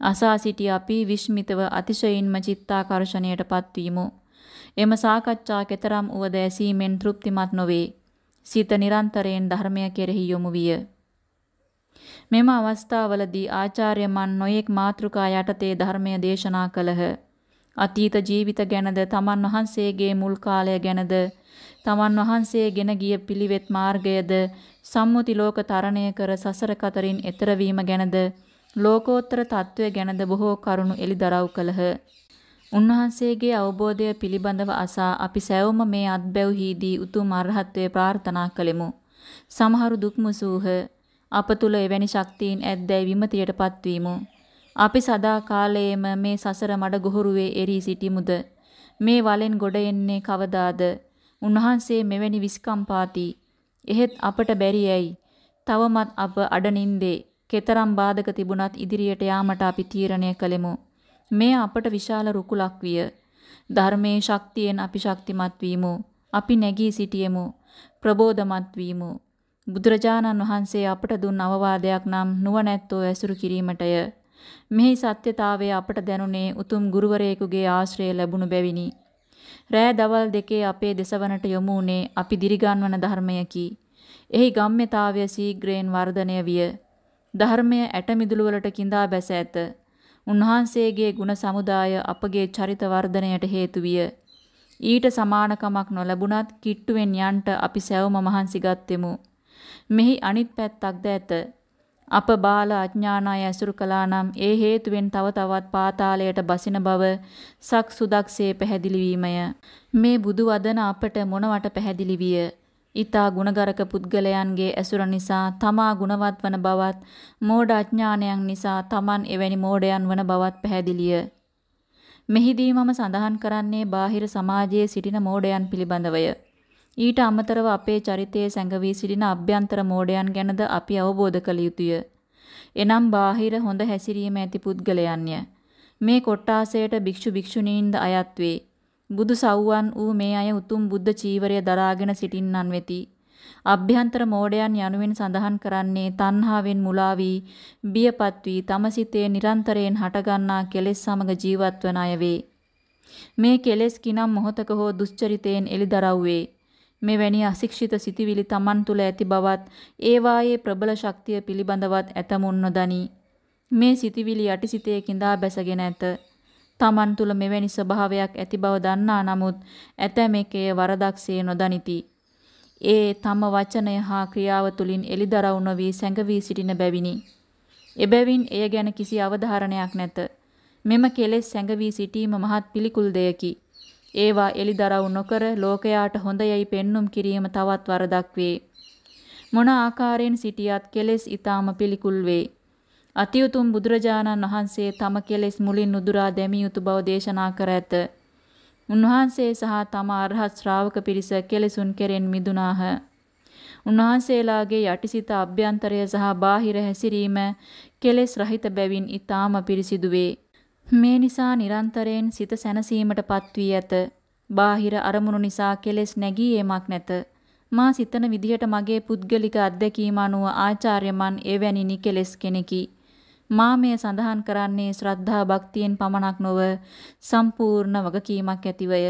අසා සිටි අපි විශ්මිතව අතිශයින්ම චිත්තාකර්ෂණයට පත්වීමු. එම සාකච්ඡා කතරම් උවද ඇසීමෙන් තෘප්තිමත් නොවේ. සිත නිරන්තරයෙන් ධර්මය කෙරෙහි යොමු විය. මෙම අවස්ථාවලදී ආචාර්ය මන් නොයෙක් මාතෘකා යටතේ ධර්මය දේශනා කළහ. අතීත ජීවිත ගැනද තමන් වහන්සේගේ මුල් කාලය ගැනද තමන් වහන්සේ ගෙන ගිය පිළිවෙත් මාර්ගයද සම්මුති ලෝක තරණය කර සසර කතරින් එතර වීම ගැනද ලෝකෝත්තර తත්වය ගැනද බොහෝ කරුණු එලිදරව් කළහ. උන්වහන්සේගේ අවබෝධය පිළිබඳව අසා අපි සැවොම මේ අත්බැව්හිදී උතුම් අරහත්වයේ ප්‍රාර්ථනා කළෙමු. සමහරු දුක් මුසූහ. අප තුල එවැනි ශක්තියින් ඇද්දැයි විමතියටපත් වීමු. අපි සදා කාලයේම මේ සසර මඩ ගොහරුවේ එරී සිටිමුද? මේ වලෙන් ගොඩ එන්නේ කවදාද? උන්වහන්සේ මෙවැනි විස්කම්පාති. එහෙත් අපට බැරියයි. තවමත් අප අඩනින්දේ. කෙතරම් බාධක තිබුණත් ඉදිරියට යාමට අපි තීරණය කළෙමු. මේ අපට විශාල රුකුලක් විය. ධර්මයේ ශක්තියෙන් අපි ශක්තිමත් වීමු. අපි නැගී සිටියෙමු. ප්‍රබෝධමත් වීමු. බුදුරජාණන් වහන්සේ අපට දුන් අවවාදයක් නම් නුවණැත්තෝ ඇසුරු කිරීමටය. මෙහි සත්‍යතාවය අපට දැනුනේ උතුම් ගුරුවරයෙකුගේ ආශ්‍රය ලැබුණු බැවිනි. රෑ දවල් දෙකේ අපේ දෙසවනට යොමු වුණේ අපි දිරිගන්වන ධර්මයකි. එහි ගම්ම්‍යතාවය ශීඝ්‍රයෙන් වර්ධනය විය. ධර්මය ඇටමිදුළු වලට கிඳා බැස ඇත. උන්වහන්සේගේ ගුණ සමුදාය අපගේ චරිත වර්ධනයට හේතු විය. ඊට සමානකමක් නොලැබුණත් කිට්ටුවෙන් යන්ට අපි සැවම මහන්සි ගත්තෙමු. මෙහි අනිත් පැත්තක්ද ඇත. අප බාල අඥානය ඇසුරු කළා නම් ඒ හේතුවෙන් තව තවත් පාතාලයට බසින බව සක් සුදක්සේ පැහැදිලි වීමය. මේ බුදු වදන අපට මොනවට පැහැදිලි විය. ඊතා ගුණගරක පුද්ගලයන්ගේ ඇසුර නිසා තමා ගුණවත් වන බවත් මෝඩ අඥානයන් නිසා Taman එවැනි මෝඩයන් වන බවත් පැහැදිලිය. මෙහිදී මම සඳහන් කරන්නේ බාහිර සමාජයේ සිටින මෝඩයන් පිළිබඳවය. ඊට අමතරව අපේ චරිතයේ සැඟවී සිටින අභ්‍යන්තර මෝඩයන් ගැනද අපි අවබෝධ කළ යුතුය. එනම් බාහිර හොඳ හැසිරීම ඇති පුද්ගලයන්ය. මේ කොට්ටාසයට භික්ෂු භික්ෂුණීන්ද අයත් වේ. බුදු සව්වන් වූ මේ අය උතුම් බුද්ධ චීවරය දරාගෙන සිටින්නන් වෙති. අභ්‍යන්තර මෝඩයන් යනුවෙන් සඳහන් කරන්නේ තණ්හාවෙන් මුලා වී බියපත් වී තම සිතේ නිරන්තරයෙන් හටගන්නා කෙලෙස් සමග ජීවත් වන අය වේ. මේ කෙලෙස් කිනම් මොහතක හෝ දුස්චරිතයෙන් එලිදරව් වේ. මෙවැනි අශික්ෂිත සිටිවිලි Taman තුල ඇති බවත් ඒවායේ ප්‍රබල ශක්තිය පිළිබඳවත් ඇතමුන් නොදනි. මේ සිටිවිලි යටිසිතේ කිඳා බැසගෙන ඇත. Taman තුල මෙවැනි ස්වභාවයක් ඇති බව දන්නා නමුත් ඇතැමෙකේ වරදක්සේ නොදනිති. ඒ තම වචනය හා ක්‍රියාව තුලින් එලිදරව් නොවි සැඟවී සිටින බැවිනි. එබැවින් එය ගැන කිසි අවධාරණයක් නැත. මෙම කෙලෙස් සැඟවී සිටීම මහත් පිළිකුල් දෙයකි. ඒවා එලිදරව් නොකර ලෝකයාට හොඳයයි පෙන්눔 කිරීම තවත් වරදක් වේ. මොන ආකාරයෙන් සිටියත් කෙලෙස් ඊටාම පිළිකුල් වේ. අතිඋතුම් බුදුරජාණන් වහන්සේ තම කෙලෙස් මුලින් නුදුරා දැමිය යුතු බව දේශනා කර ඇත. උන්වහන්සේ සහ තම අරහත් ශ්‍රාවක පිරිස කෙලෙසුන් කෙරෙන් මිදුනාහ. උන්වහන්සේලාගේ යටිසිත අභ්‍යන්තරය සහ බාහිර හැසිරීම කෙලෙස් රහිත බැවින් ඊටාම පිරිසිදු වේ. මේ නිසා නිරන්තරයෙන් සිත සැනසීමටපත් වී ඇත. බාහිර අරමුණු නිසා කෙලෙස් නැගී ඒමක් නැත. මා සිතන විදිහට මගේ පුද්ගලික අත්දැකීම අනුව ආචාර්යමන් එවැනි නිකෙලස් කෙනෙකි. මා මේ සඳහන් කරන්නේ ශ්‍රද්ධා භක්තියෙන් පමණක් නොව සම්පූර්ණ වගකීමක් ඇතිවය.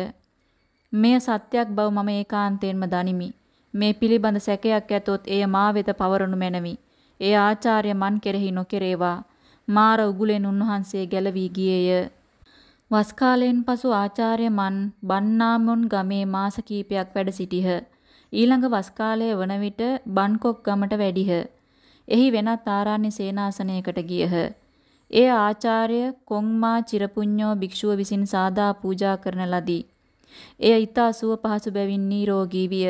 මෙය සත්‍යක් බව මම ඒකාන්තයෙන්ම දනිමි. මේ පිළිබඳ සැකයක් ඇතොත් එය මා වෙත පවරනු මැනවි. එය ආචාර්ය මන් කෙරෙහි නොකෙරේවා. මාර උගුලෙන් උන්වහන්සේ ගැලවී ගියේය. වස් කාලයෙන් පසු ආචාර්ය මන් බන්නාමොන් ගමේ මාස කිහිපයක් වැඩ සිටිහ. ඊළඟ වස් කාලය වන විට බන්කොක් ගමට වැඩිහ. එහි වෙනත් ආරණ්‍ය සේනාසනයකට ගියහ. ඒ ආචාර්ය කොංමා චිරපුඤ්ඤෝ භික්ෂුව විසින් සාදා පූජා කරන ලදී. එය ඊතා සුව පහසු බැවින් නිරෝගී විය.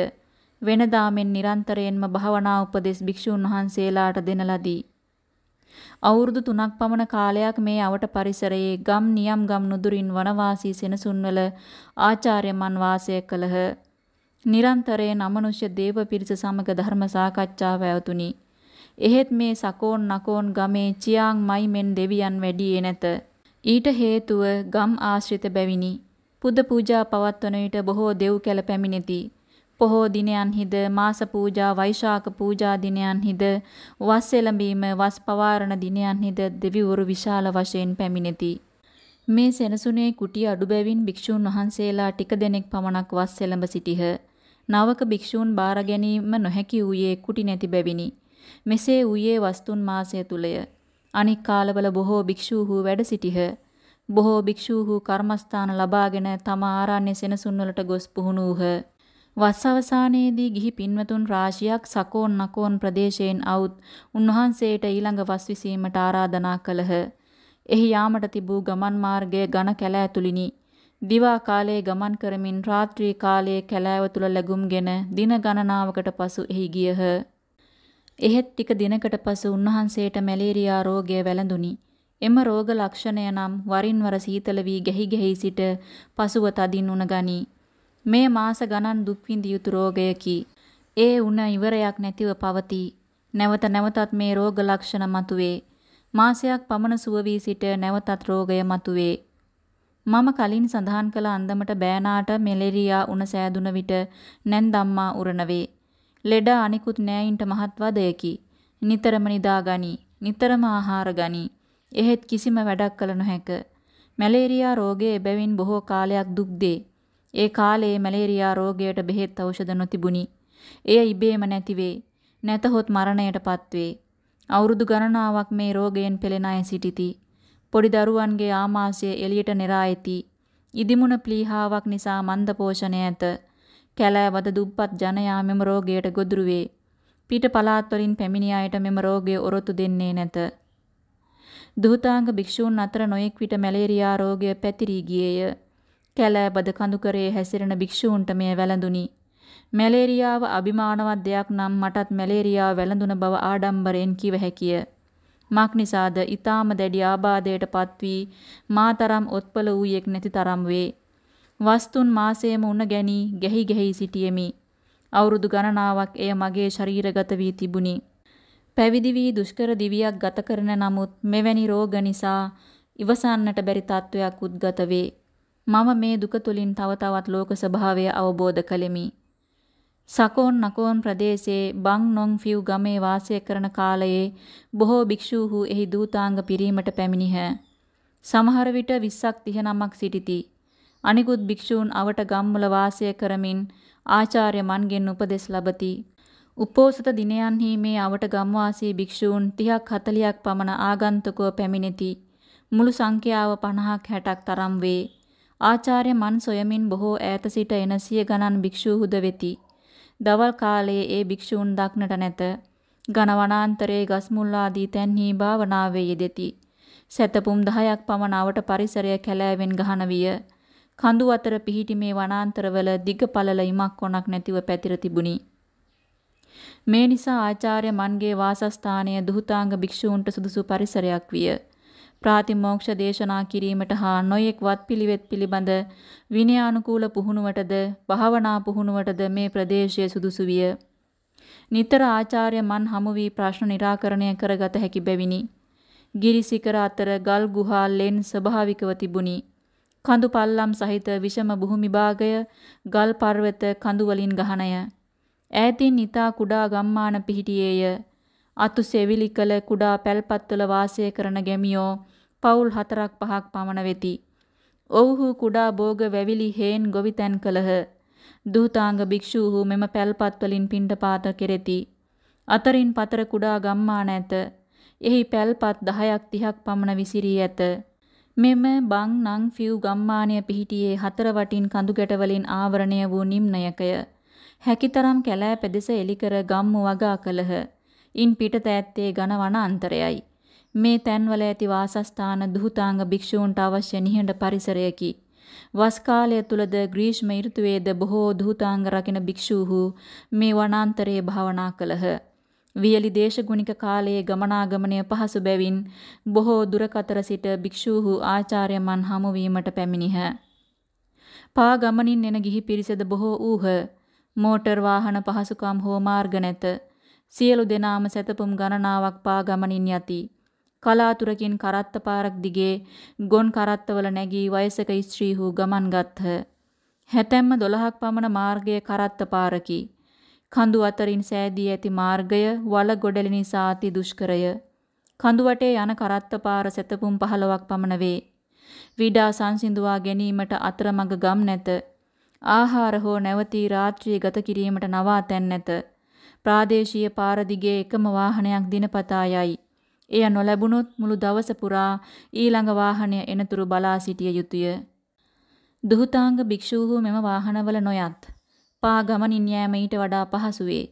වෙනදාමෙන් නිරන්තරයෙන්ම භාවනා උපදෙස් භික්ෂුන් වහන්සේලාට දෙන ලදී. අවුරුදු 3ක් පමණ කාලයක් මේ අවට පරිසරයේ ගම් නියම් ගම් නුදුරින් වනවාසී සෙනසුන්වල ආචාර්යමන් වාසය කළහ. නිරන්තරයෙන් අමනුෂ්‍ය දේව පිරිස සමග ධර්ම සාකච්ඡාව ඇවතුනි. එහෙත් මේ සකෝන් නකෝන් ගමේ චියාං මයි මෙන් දෙවියන් වැඩියේ නැත. ඊට හේතුව ගම් ආශ්‍රිත බැවිනි. පුද පූජා පවත්වන විට බොහෝ දෙව් කැල පැමිණෙති. පොහෝ දිනයන්හිද මාස පූජා වෛශාඛ පූජා දිනයන්හිද වස් එළඹීම වස් පවාරණ දිනයන්හිද දෙවිවරු විශාල වශයෙන් පැමිණෙති. මේ සෙනසුනේ කුටි අඩු බැවින් භික්ෂූන් වහන්සේලා ටික දෙනෙක් පමණක් වස් එළඹ සිටිහ. නවක භික්ෂූන් බාර ගැනීම නොහැකි වූයේ කුටි නැති බැවිනි. මෙසේ වූයේ වස්තුන් මාසය තුලය. අනික් කාලවල බොහෝ භික්ෂූහු වැඩ සිටිහ. බොහෝ භික්ෂූහු කර්මස්ථාන ලබාගෙන තම ආරණ්‍ය සෙනසුන්වලට ගොස් පුහුණූහ. වස් අවසානයේදී ගිහි පින්වතුන් රාශියක් සකෝන් නකෝන් ප්‍රදේශයෙන් අවුත් උන්වහන්සේට ඊළඟ වස් විසීමට ආරාධනා කළහ. එහි යාමට තිබූ ගමන් මාර්ගය ඝන කැලෑ තුලිනි. දිවා කාලයේ ගමන් කරමින් රාත්‍රී කාලයේ කැලෑව තුල ලැබුම්ගෙන දින ගණනාවකට පසු එහි ගියහ. එහෙත් ටික දිනකට පසු උන්වහන්සේට මැලේරියා රෝගය වැළඳුනි. එම රෝග ලක්ෂණය නම් වරින් වර සීතල වී ගැහි ගැහි සිට පසුව තදින් උණ ගනී. මේ මාස ගණන් දුක් විඳිය යුතු රෝගයකි. ඒ උණ ඉවරයක් නැතිව පවතී. නැවත නැවතත් මේ රෝග ලක්ෂණ මතුවේ. මාසයක් පමණ සුව වී සිට නැවතත් රෝගය මතුවේ. මම කලින් සඳහන් කළ අන්දමට බෑනාට මෙලෙරියා උණ සෑදුන විට නැන්දම්මා උරණවේ. ලෙඩ අනිකුත් නෑයින්ට මහත් වදයකි. නිතරම නිදා ගනි. නිතරම ආහාර ගනි. එහෙත් කිසිම වැඩක් කළ නොහැක. මැලේරියා රෝගය එබැවින් බොහෝ කාලයක් දුක් දේ. ඒ කාලයේ මැලේරියා රෝගයට බෙහෙත් ඖෂධ නොතිබුණි. එය ඉබේම නැතිවේ. නැතහොත් මරණයටපත් වේ. අවුරුදු ගණනාවක් මේ රෝගයෙන් පෙළෙන අය සිටිති. පොඩි දරුවන්ගේ ආමාශය එළියට නෙරා ඇති. ඉදිමුණ ප්ලීහාවක් නිසා මන්ද පෝෂණය ඇත. කැලෑවද දුප්පත් ජනයා මෙම රෝගයට ගොදුරු වේ. පිට පළාත් වලින් පැමිණි අයට මෙම රෝගය ඔරොත්තු දෙන්නේ නැත. දුහතාංග භික්ෂූන් අතර නොයෙක් විට මැලේරියා රෝගය පැතිරී ගියේය. කැලෑබද කඳුකරේ හැසිරෙන භික්ෂූන්ට මෙය වැළඳුනි. මැලේරියාව අභිමානවත් දෙයක් නම් මටත් මැලේරියාව වැළඳුන බව ආඩම්බරයෙන් කිව හැකිය. මක් නිසාද ඊ타ම දැඩි ආබාධයට පත්වී මාතරම් ඔත්පල වූයෙක් නැති තරම් වේ. වස්තුන් මාසයේම උණ ගැනී ගැහි ගැහි සිටියෙමි. අවුරුදු ගණනාවක් එය මගේ ශරීරගත වී තිබුණි. පැවිදි වී දුෂ්කර දිවියක් ගත කරන නමුත් මෙවැනි රෝග නිසා ඉවසන්නට බැරි තත්වයක් උද්ගත වේ. මම මේ දුක තුලින් තව තවත් ලෝක ස්වභාවය අවබෝධ කළෙමි. සකෝන් නකෝන් ප්‍රදේශයේ බං නොන් ෆිව් ගමේ වාසය කරන කාලයේ බොහෝ භික්ෂූහු එහි දූතාංග පිරීමට පැමිණිහ. සමහර විට 20ක් 30 නමක් සිටිති. අනිකුත් භික්ෂූන් අවට ගම්වල වාසය කරමින් ආචාර්ය මන්ගෙන් උපදෙස් ලබති. උපෝසත දිනයන්හි මේ අවට ගම්වාසී භික්ෂූන් 30ක් 40ක් පමණ ආගන්තුකව පැමිණෙති. මුළු සංඛ්‍යාව 50ක් 60ක් තරම් වේ. ආචාර්ය මන් සොයමින් බොහෝ ඈත සිට එන සිය ගණන් භික්ෂූහුද වෙති. දවල් කාලයේ ඒ භික්ෂූන් දක්නට නැත. ඝන වනාන්තරයේ ගස් මුල් ආදී තැන්හි භාවනාවේ යෙදෙති. සැතපුම් 10ක් පමණ අවට පරිසරය කැලෑවෙන් ගහන විය. කඳු අතර පිහිටි මේ වනාන්තරවල දිග පළල ඉමක් කොනක් නැතිව පැතිර තිබුණි. මේ නිසා ආචාර්ය මන්ගේ වාසස්ථානය දුහතාංග භික්ෂූන්ට සුදුසු පරිසරයක් විය. ප්‍රාතිමෝක්ෂ දේශනා කිරීමට හා නොයෙක් වත්පිළිවෙත් පිළිබඳ විනයානුකූල පුහුණුවටද භාවනා පුහුණුවටද මේ ප්‍රදේශය සුදුසු විය. නිතර ආචාර්ය මන් හමු වී ප්‍රශ්න निराකරණය කරගත හැකි බැවිනි. ගිරිසිකර අතර ගල් ගුහා ලෙන් ස්වභාවිකව තිබුණි. කඳු පල්ලම් සහිත විෂම භූමි භාගය ගල් පර්වත කඳු වලින් ගහනය. ඈතින් ඊතා කුඩා ගම්මාන පිහිටියේය. අතු සෙවිලි කළ කුඩා පැල්පත්වල වාසය කරන ගැමියෝ පවුල් හතරක් පහක් පමණ වෙති. ඔව්හු කුඩා භෝග වැවිලි හේන් ගොවිතැන් කළහ. දූතාංග භික්ෂූහු මෙම පැල්පත් වලින් පිණ්ඩපාත කෙරෙති. අතරින් පතර කුඩා ගම්මාන ඇත. එහි පැල්පත් 10ක් 30ක් පමණ විසිරී ඇත. මෙම බං නං ෆිව් ගම්මානය පිහිටියේ හතර වටින් කඳු ගැට වලින් ආවරණය වූ නිම්නයකය. හැකිතරම් කැලෑ පෙදෙස එලිකර ගම්මු වගා කළහ. ඉන් පිටත ඇත්තේ ඝන වනාන්තරයයි. මේ තැන්වල ඇති වාසස්ථාන දුහතාංග භික්ෂූන්ට අවශ්‍ය නිහඬ පරිසරයකි. වස් කාලය තුලද ග්‍රීෂ්ම ඍතුවේද බොහෝ දුහතාංග රකින භික්ෂූහු මේ වනාන්තරයේ භාවනා කළහ. වියලි දේශගුණික කාලයේ ගමනාගමනය පහසු බැවින් බොහෝ දුරකතර සිට භික්ෂූහු ආචාර්යමන් හමු වීමට පැමිණිහ. පා ගමනින් එන ගිහි පිරිසද බොහෝ ඌහ. මෝටර් වාහන පහසුකම් හෝ මාර්ග නැත. සියලු දෙනාම සැතපුම් ගණනාවක් පා ගමනින් යති. කලාතුරකින් කරත්ත පාරක් දිගේ ගොන් කරත්තවල නැගී වයසක ස්ත්‍රීහු ගමන් ගත්හ. හැතැම්ම 12ක් පමණ මාර්ගයේ කරත්ත පාරකි. කඳු අතරින් සෑදී ඇති මාර්ගය වල ගොඩලි නිසා අති දුෂ්කරය. කඳු වටේ යන කරත්ත පාර සැතපුම් 15ක් පමණ වේ. විඩා සංසිඳුවා ගැනීමට අතරමඟ ගම් නැත. ආහාර හෝ නැවතී රාත්‍රිය ගත කිරීමට නවාතැන් නැත. ප්‍රාදේශීය පාර දිගේ එකම වාහනයක් දිනපතා යයි. එය නොලැබුණොත් මුළු දවස පුරා ඊළඟ වාහනය එනතුරු බලා සිටිය යුතුය. දුහතාංග භික්ෂූහු මෙම වාහනවල නොයත්. පා ගමනින් යෑම ඊට වඩා පහසු වේ.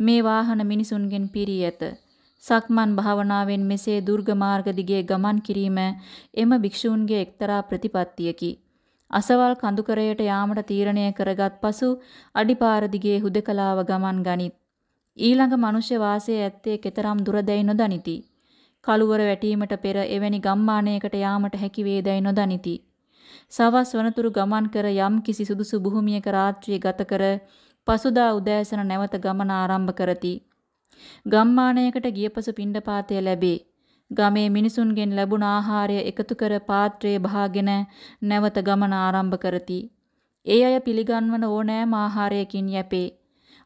මේ වාහන මිනිසුන්ගෙන් පිරී ඇත. සක්මන් භාවනාවෙන් මෙසේ දුර්ග මාර්ග දිගේ ගමන් කිරීම එම භික්ෂූන්ගේ එක්තරා ප්‍රතිපත්තියකි. අසවල් කඳුකරයට යාමට තීරණය කරගත් පසු අඩිපාර දිගේ හුදකලාව ගමන් ගනිත්. ඊළඟ මනුෂ්‍ය වාසයේ ඇත්තේ කෙතරම් දුරදැයි නොදනිති. කළුවර වැටීමට පෙර එවැනි ගම්මානයකට යාමට හැකි වේදැයි නොදනිති. සවස් වනතුරු ගමන් කර යම් කිසි සුදුසු භූමියක රාත්‍රිය ගත කර පසුදා උදෑසන නැවත ගමන ආරම්භ කරති. ගම්මානයකට ගිය පසු පිණ්ඩපාතය ලැබේ. ගමේ මිනිසුන්ගෙන් ලැබුණ ආහාරය එකතු කර පාත්‍රයේ බහාගෙන නැවත ගමන ආරම්භ කරති. ඒ අය පිළිගන්වන ඕනෑම ආහාරයකින් යැපේ.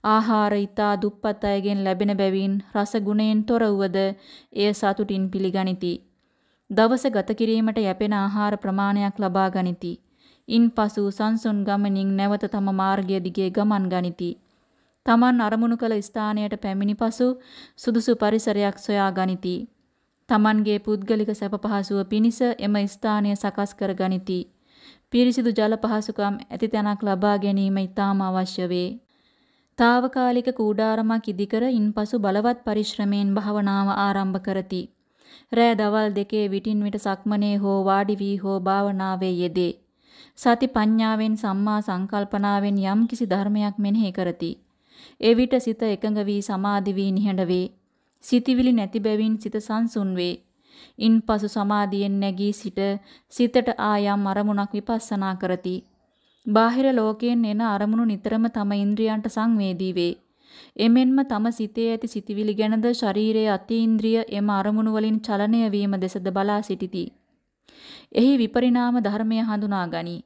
ආහාර ඊතා දුප්පත් අයගෙන් ලැබෙන බැවින් රස ගුණයෙන් තොර වූද එය සතුටින් පිළිගනිති. දවස ගත කිරීමට යැපෙන ආහාර ප්‍රමාණයක් ලබා ගනිති. ඉන්පසු සංසුන් ගමනින් නැවත තම මාර්ගය දිගේ ගමන් ගනිති. තමන් අරමුණු කළ ස්ථානයට පැමිණි පසු සුදුසු පරිසරයක් සොයා ගනිති. තමන්ගේ පුද්ගලික සැප පහසුව පිණිස එම ස්ථානය සකස් කර ගනිති. පිරිසිදු ජල පහසුකම් ඇති තැනක් ලබා ගැනීම ඉතාම අවශ්‍ය වේ. తాවකාලික කූඩාරමක් ඉදිකර ඉන්පසු බලවත් පරිශ්‍රමයෙන් භාවනාව ආරම්භ කරති. රෑ දවල් දෙකේ විටින් විට සක්මනේ හෝ වාඩි වී හෝ භාවනාවේ යෙදේ. සති පඤ්ඤාවෙන් සම්මා සංකල්පනාවෙන් යම් කිසි ධර්මයක් මෙනෙහි කරති. එවිට සිත එකඟ වී සමාධි වී නිහඬ වේ. සිතිවිලි නැති බැවින් සිත සංසුන් වේ. ඉන්පසු සමාධියෙන් නැගී සිට සිතට ආයම් අරමුණක් විපස්සනා කරති. බාහිර ලෝකයෙන් එන අරමුණු නිතරම තම ඉන්ද්‍රියන්ට සංවේදී වේ. එමෙන්ම තම සිතේ ඇති සිටිවිලි ගැනද ශරීරයේ අතීන්ද්‍රිය එම අරමුණු වලින් චලනය වීම දෙසද බලා සිටිති. එහි විපරිණාම ධර්මය හඳුනා ගනි.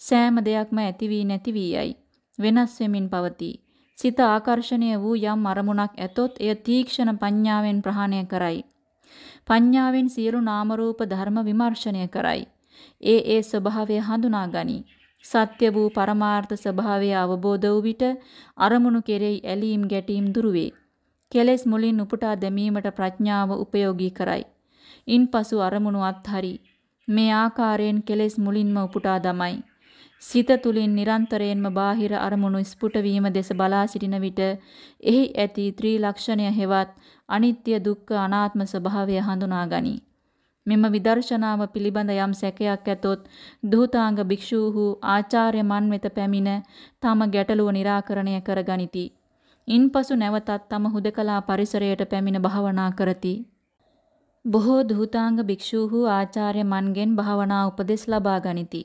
සෑම දෙයක්ම ඇති වී නැති වී යයි. වෙනස් වෙමින් පවතී. සිත ආකර්ෂණය වූ යම් අරමුණක් ඇතොත් එය තීක්ෂණ පඤ්ඤාවෙන් ප්‍රහාණය කරයි. පඤ්ඤාවෙන් සියලු නාම රූප ධර්ම විමර්ශනය කරයි. ඒ ඒ ස්වභාවය හඳුනා ගනි. සත්‍ය වූ පරමාර්ථ ස්වභාවය අවබෝධ වූ විට අරමුණු කෙරෙහි ඇලීම් ගැටීම් දුරු වේ. කෙලෙස් මුලින් උපුටා දැමීමට ප්‍රඥාව උපයෝගී කරයි. ඉන්පසු අරමුණු අත්හරි. මේ ආකාරයෙන් කෙලෙස් මුලින්ම උපුටා දමයි. සිත තුලින් නිරන්තරයෙන්ම බාහිර අරමුණු ස්පුට වීම දෙස බලා සිටින විට එහි ඇති ත්‍රිලක්ෂණය හෙවත් අනිත්‍ය දුක්ඛ අනාත්ම ස්වභාවය හඳුනා ගනී. මෙම විදර්ශනාව පිළිබඳ යම් සැකයක් ඇතොත් දුහතාංග භික්ෂූහු ආචාර්ය මන් වෙත පැමිණ තම ගැටලුව निराකරණය කරගනිති. ඉන්පසු නැවතත් තම හුදකලා පරිසරයට පැමිණ භාවනා කරති. බොහෝ දුහතාංග භික්ෂූහු ආචාර්ය මන්ගෙන් භාවනා උපදෙස් ලබා ගනිති.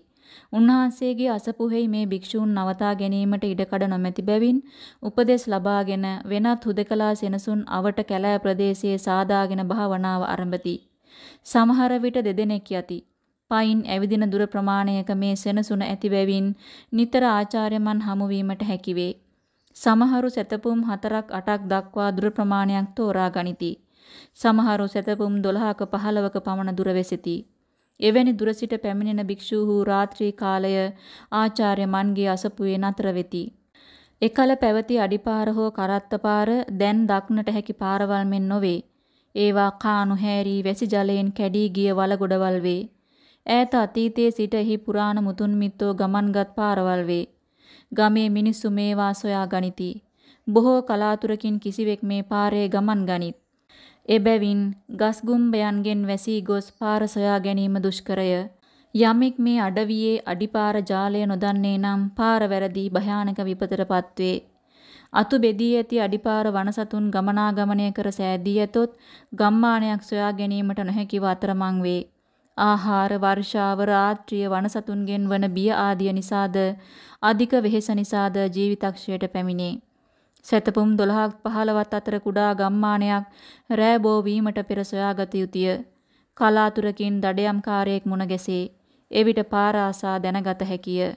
උන්වහන්සේගේ අසපුහෙහි මේ භික්ෂූන් නවතා ගැනීමට ඉඩකඩ නොමැති බැවින් උපදෙස් ලබාගෙන වෙනත් හුදකලා සෙනසුන් අවට කැලෑ ප්‍රදේශයේ සාදාගෙන භාවනාව ආරම්භති. සමහර විට දෙදෙනෙක් යති. පයින් ඇවිදින දුර ප්‍රමාණයක මේ සෙනසුන ඇති බැවින් නිතර ආචාර්යමන් හමු වීමට හැකි වේ. සමහරු සතපුම් 4ක් 8ක් දක්වා දුර ප්‍රමාණයක් තෝරා ගනිති. සමහරු සතපුම් 12ක 15ක පමණ දුර වෙසිති. එවැනි දුර සිට පැමිණෙන භික්ෂූහු රාත්‍රී කාලය ආචාර්ය මන්ගේ අසපුවේ නතර වෙති. එකල පැවති අඩිපාර හෝ කරත්තපාර දැන් දක්නට හැකි පාරවල් මෙන් නොවේ. ඒවා කානු හැරී වැසි ජලයෙන් කැඩී ගිය වලගොඩවල් වේ. ඈත අතීතයේ සිට එහි පුරාණ මුතුන් මිත්තෝ ගමන්ගත් පාරවල් වේ. ගමේ මිනිස්සු මේවා සොයා ගනිති. බොහෝ කලාතුරකින් කිසිවෙක් මේ පාරේ ගමන් ගනිත්. එබැවින් ගස්ගුම්බයන්ගෙන් වැසී ගොස් පාර සොයා ගැනීම දුෂ්කරය. යමෙක් මේ අඩවියේ අඩිපාර ජාලය නොදන්නේ නම් පාර වැරදි භයානක විපතටපත් වේ. අතු බෙදී ඇති අඩිපාර වනසතුන් ගමනාගමනය කර සෑදී ඇතොත් ගම්මානයක් සොයා ගැනීමට නොහැකිව අතරමං වේ. ආහාර වර්ෂාව රාත්‍රිය වනසතුන්ගෙන් වන බිය ආදිය නිසාද අධික වෙහෙස නිසාද ජීවිතක්ෂයට පැමිණේ. සතපුම් 12ක් 15ක් අතර කුඩා ගම්මානයක් රෑබෝ වීමට පෙර සොයාගත යුතුය. කලාතුරකින් දඩයම්කාරයෙක් මුණ ගැසේ. එවිට පාර ආසා දැනගත හැකිය.